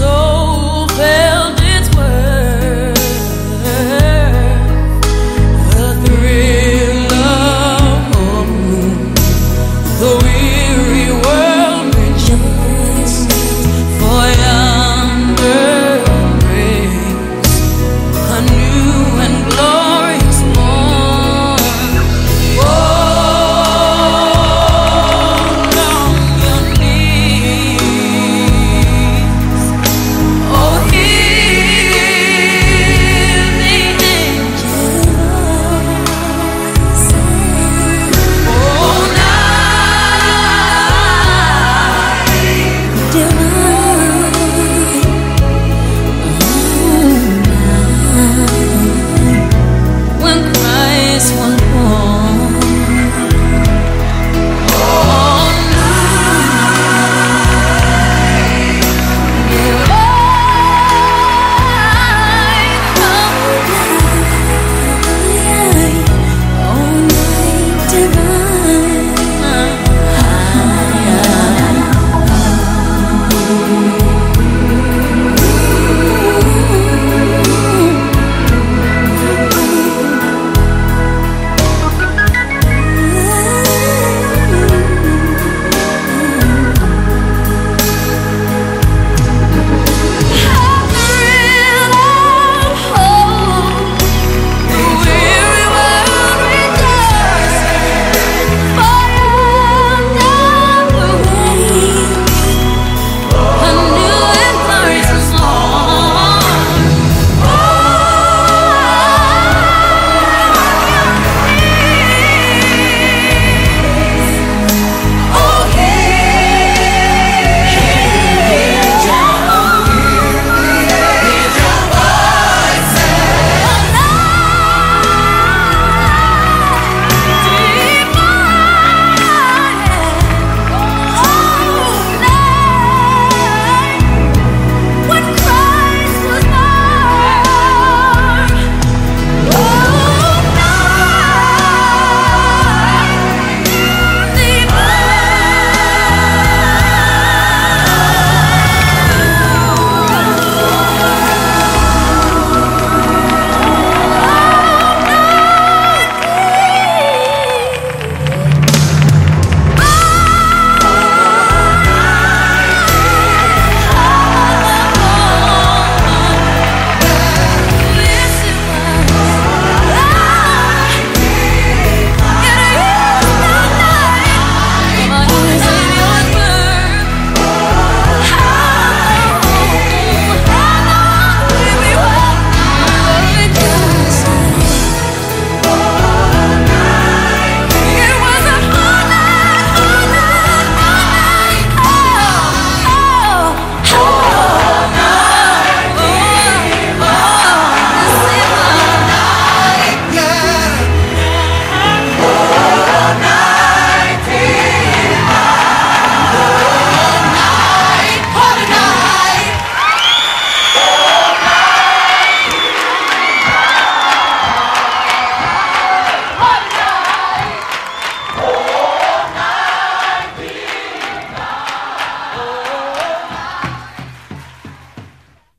soul.